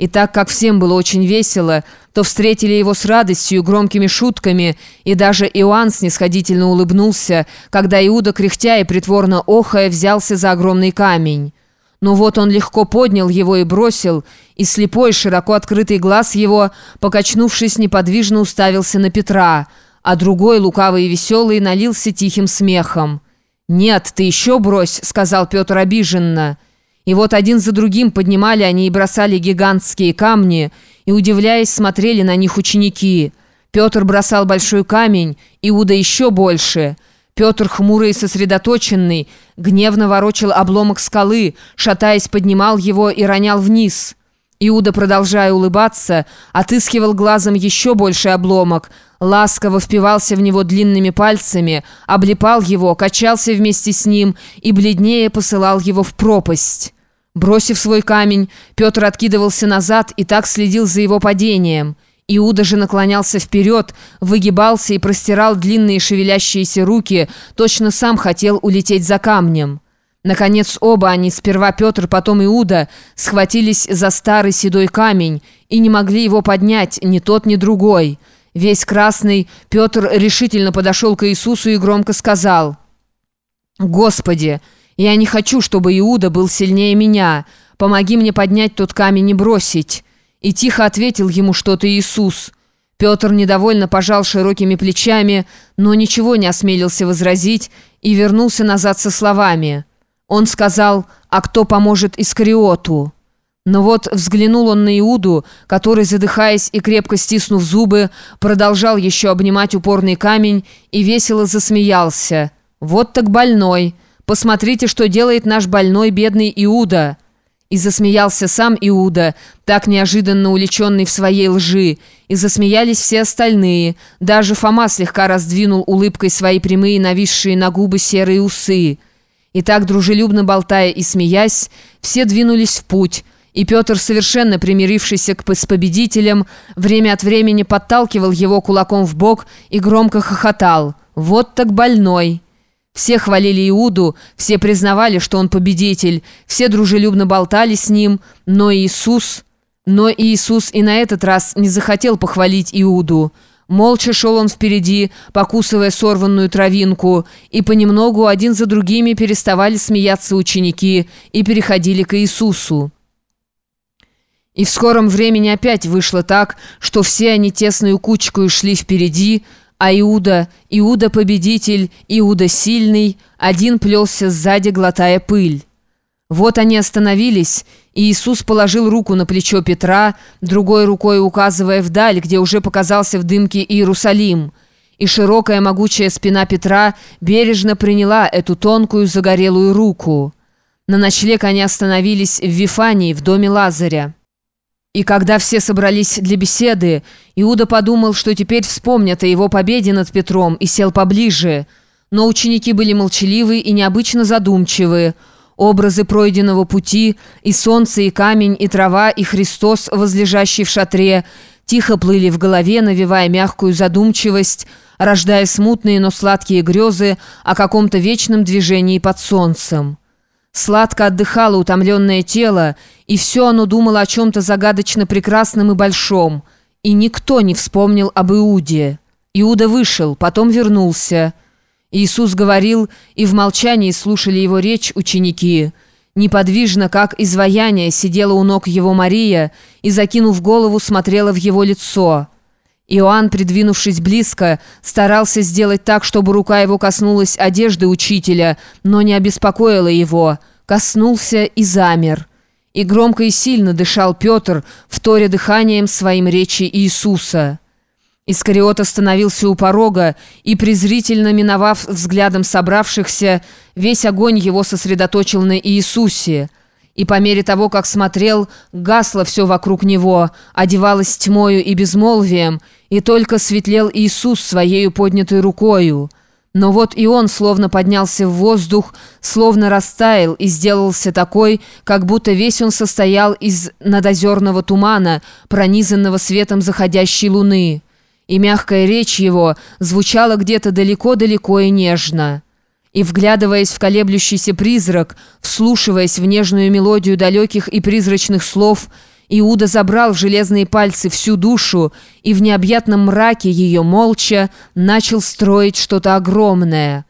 И так как всем было очень весело, то встретили его с радостью громкими шутками, и даже Иоанн снисходительно улыбнулся, когда Иуда, кряхтя и притворно охая, взялся за огромный камень. Но вот он легко поднял его и бросил, и слепой, широко открытый глаз его, покачнувшись, неподвижно уставился на Петра, а другой, лукавый и веселый, налился тихим смехом. «Нет, ты еще брось», — сказал Петр обиженно, — и вот один за другим поднимали они и бросали гигантские камни, и, удивляясь, смотрели на них ученики. Петр бросал большой камень, Иуда еще больше. Петр, хмурый и сосредоточенный, гневно ворочал обломок скалы, шатаясь, поднимал его и ронял вниз. Иуда, продолжая улыбаться, отыскивал глазом еще больший обломок, ласково впивался в него длинными пальцами, облепал его, качался вместе с ним и бледнее посылал его в пропасть. Бросив свой камень, Петр откидывался назад и так следил за его падением. Иуда же наклонялся вперед, выгибался и простирал длинные шевелящиеся руки, точно сам хотел улететь за камнем. Наконец оба они, сперва Петр, потом Иуда, схватились за старый седой камень и не могли его поднять ни тот, ни другой. Весь красный Петр решительно подошел к Иисусу и громко сказал «Господи!» Я не хочу, чтобы Иуда был сильнее меня. Помоги мне поднять тот камень и бросить». И тихо ответил ему что-то Иисус. Петр недовольно пожал широкими плечами, но ничего не осмелился возразить и вернулся назад со словами. Он сказал «А кто поможет Искариоту?» Но вот взглянул он на Иуду, который, задыхаясь и крепко стиснув зубы, продолжал еще обнимать упорный камень и весело засмеялся. «Вот так больной!» Посмотрите, что делает наш больной бедный Иуда!» И засмеялся сам Иуда, так неожиданно уличенный в своей лжи. И засмеялись все остальные. Даже Фома слегка раздвинул улыбкой свои прямые, нависшие на губы серые усы. И так, дружелюбно болтая и смеясь, все двинулись в путь. И Петр, совершенно примирившийся к, с победителем, время от времени подталкивал его кулаком в бок и громко хохотал. «Вот так больной!» Все хвалили Иуду, все признавали, что он победитель, все дружелюбно болтали с ним, но Иисус... Но Иисус и на этот раз не захотел похвалить Иуду. Молча шел он впереди, покусывая сорванную травинку, и понемногу один за другими переставали смеяться ученики и переходили к Иисусу. И в скором времени опять вышло так, что все они тесную кучкой шли впереди, а Иуда, Иуда победитель, Иуда сильный, один плелся сзади, глотая пыль. Вот они остановились, и Иисус положил руку на плечо Петра, другой рукой указывая вдаль, где уже показался в дымке Иерусалим. И широкая могучая спина Петра бережно приняла эту тонкую загорелую руку. На ночлег они остановились в Вифании, в доме Лазаря. И когда все собрались для беседы, Иуда подумал, что теперь вспомнят о его победе над Петром и сел поближе. Но ученики были молчаливы и необычно задумчивы. Образы пройденного пути, и солнце, и камень, и трава, и Христос, возлежащий в шатре, тихо плыли в голове, навевая мягкую задумчивость, рождая смутные, но сладкие грезы о каком-то вечном движении под солнцем. Сладко отдыхало утомленное тело, и все оно думало о чем-то загадочно прекрасном и большом. И никто не вспомнил об Иуде. Иуда вышел, потом вернулся. Иисус говорил, и в молчании слушали его речь ученики. Неподвижно, как изваяние, сидела у ног его Мария и, закинув голову, смотрела в его лицо. Иоанн, придвинувшись близко, старался сделать так, чтобы рука его коснулась одежды учителя, но не обеспокоила его. Коснулся и замер. И громко и сильно дышал Петр, вторя дыханием своим речи Иисуса. Искариот остановился у порога и, презрительно миновав взглядом собравшихся, весь огонь его сосредоточил на Иисусе – и по мере того, как смотрел, гасло все вокруг него, одевалось тьмою и безмолвием, и только светлел Иисус своею поднятой рукою. Но вот и он словно поднялся в воздух, словно растаял и сделался такой, как будто весь он состоял из надозерного тумана, пронизанного светом заходящей луны. И мягкая речь его звучала где-то далеко-далеко и нежно. И, вглядываясь в колеблющийся призрак, вслушиваясь в нежную мелодию далеких и призрачных слов, Иуда забрал в железные пальцы всю душу и в необъятном мраке ее молча начал строить что-то огромное –